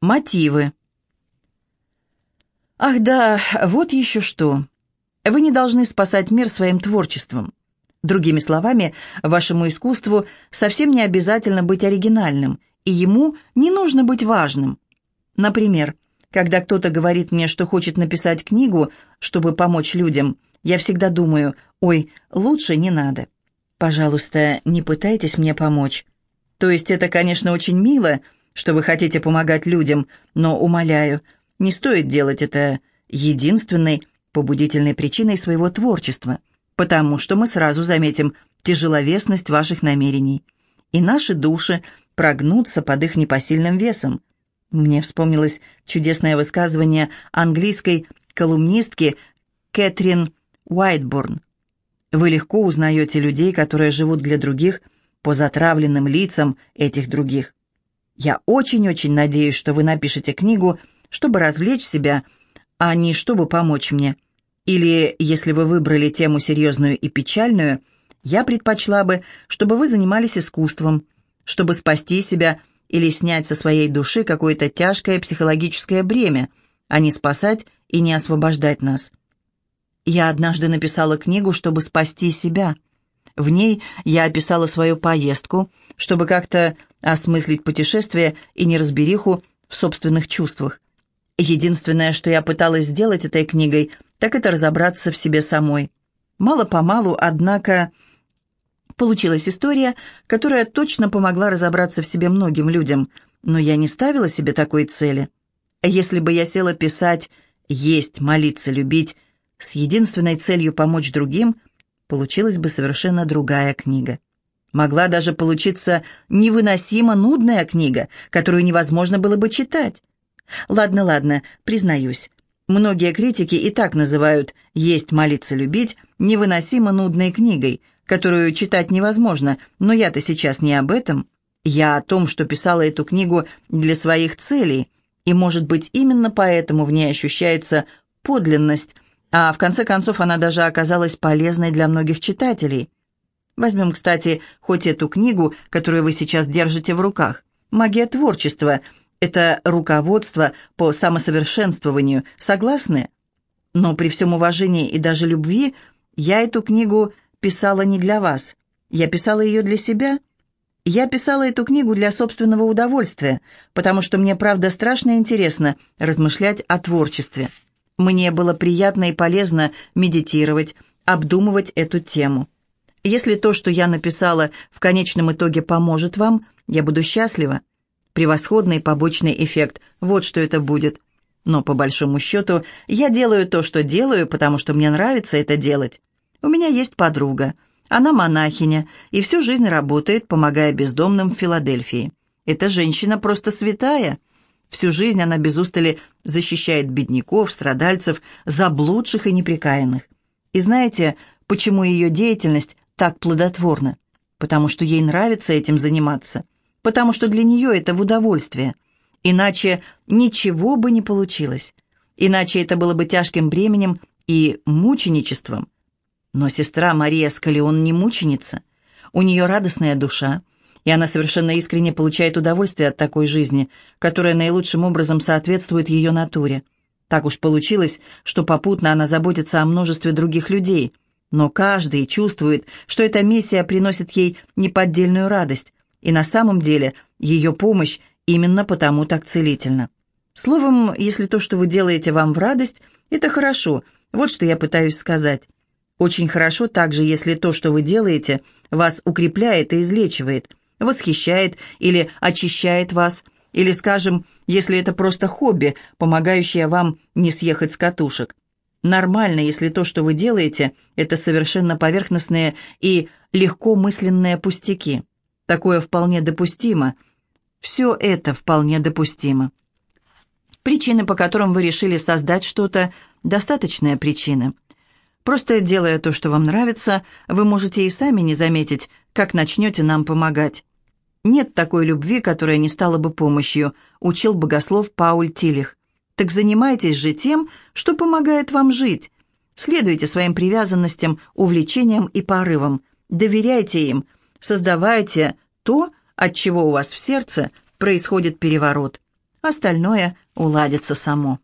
Мотивы. Ах да, вот еще что. Вы не должны спасать мир своим творчеством. Другими словами, вашему искусству совсем не обязательно быть оригинальным, и ему не нужно быть важным. Например, когда кто-то говорит мне, что хочет написать книгу, чтобы помочь людям, я всегда думаю, ой, лучше не надо. Пожалуйста, не пытайтесь мне помочь. То есть это, конечно, очень мило, что вы хотите помогать людям, но, умоляю, не стоит делать это единственной побудительной причиной своего творчества, потому что мы сразу заметим тяжеловесность ваших намерений, и наши души прогнутся под их непосильным весом. Мне вспомнилось чудесное высказывание английской колумнистки Кэтрин Уайтборн. Вы легко узнаете людей, которые живут для других, по затравленным лицам этих других. Я очень-очень надеюсь, что вы напишете книгу, чтобы развлечь себя, а не чтобы помочь мне. Или, если вы выбрали тему серьезную и печальную, я предпочла бы, чтобы вы занимались искусством, чтобы спасти себя или снять со своей души какое-то тяжкое психологическое бремя, а не спасать и не освобождать нас. Я однажды написала книгу, чтобы спасти себя. В ней я описала свою поездку, чтобы как-то осмыслить путешествие и неразбериху в собственных чувствах. Единственное, что я пыталась сделать этой книгой, так это разобраться в себе самой. Мало-помалу, однако, получилась история, которая точно помогла разобраться в себе многим людям, но я не ставила себе такой цели. Если бы я села писать «есть, молиться, любить», с единственной целью помочь другим, получилась бы совершенно другая книга. Могла даже получиться невыносимо нудная книга, которую невозможно было бы читать. Ладно, ладно, признаюсь. Многие критики и так называют «Есть, молиться, любить» невыносимо нудной книгой, которую читать невозможно, но я-то сейчас не об этом. Я о том, что писала эту книгу для своих целей, и, может быть, именно поэтому в ней ощущается подлинность – а в конце концов она даже оказалась полезной для многих читателей. Возьмем, кстати, хоть эту книгу, которую вы сейчас держите в руках. «Магия творчества» — это руководство по самосовершенствованию, согласны? Но при всем уважении и даже любви я эту книгу писала не для вас. Я писала ее для себя. Я писала эту книгу для собственного удовольствия, потому что мне, правда, страшно интересно размышлять о творчестве. Мне было приятно и полезно медитировать, обдумывать эту тему. Если то, что я написала, в конечном итоге поможет вам, я буду счастлива. Превосходный побочный эффект, вот что это будет. Но по большому счету я делаю то, что делаю, потому что мне нравится это делать. У меня есть подруга. Она монахиня и всю жизнь работает, помогая бездомным в Филадельфии. Эта женщина просто святая. Всю жизнь она без устали защищает бедняков, страдальцев, заблудших и неприкаянных. И знаете, почему ее деятельность так плодотворна? Потому что ей нравится этим заниматься. Потому что для нее это в удовольствие. Иначе ничего бы не получилось. Иначе это было бы тяжким бременем и мученичеством. Но сестра Мария Скалион не мученица. У нее радостная душа, и она совершенно искренне получает удовольствие от такой жизни, которая наилучшим образом соответствует ее натуре. Так уж получилось, что попутно она заботится о множестве других людей, но каждый чувствует, что эта миссия приносит ей неподдельную радость, и на самом деле ее помощь именно потому так целительна. Словом, если то, что вы делаете вам в радость, это хорошо, вот что я пытаюсь сказать. Очень хорошо также, если то, что вы делаете, вас укрепляет и излечивает, восхищает или очищает вас, или, скажем, если это просто хобби, помогающее вам не съехать с катушек. Нормально, если то, что вы делаете, это совершенно поверхностные и легкомысленные пустяки. Такое вполне допустимо. Все это вполне допустимо. Причины, по которым вы решили создать что-то, достаточная причина. Просто делая то, что вам нравится, вы можете и сами не заметить, как начнете нам помогать. Нет такой любви, которая не стала бы помощью, учил богослов Пауль Тилих. Так занимайтесь же тем, что помогает вам жить. Следуйте своим привязанностям, увлечениям и порывам. Доверяйте им, создавайте то, от чего у вас в сердце происходит переворот. Остальное уладится само.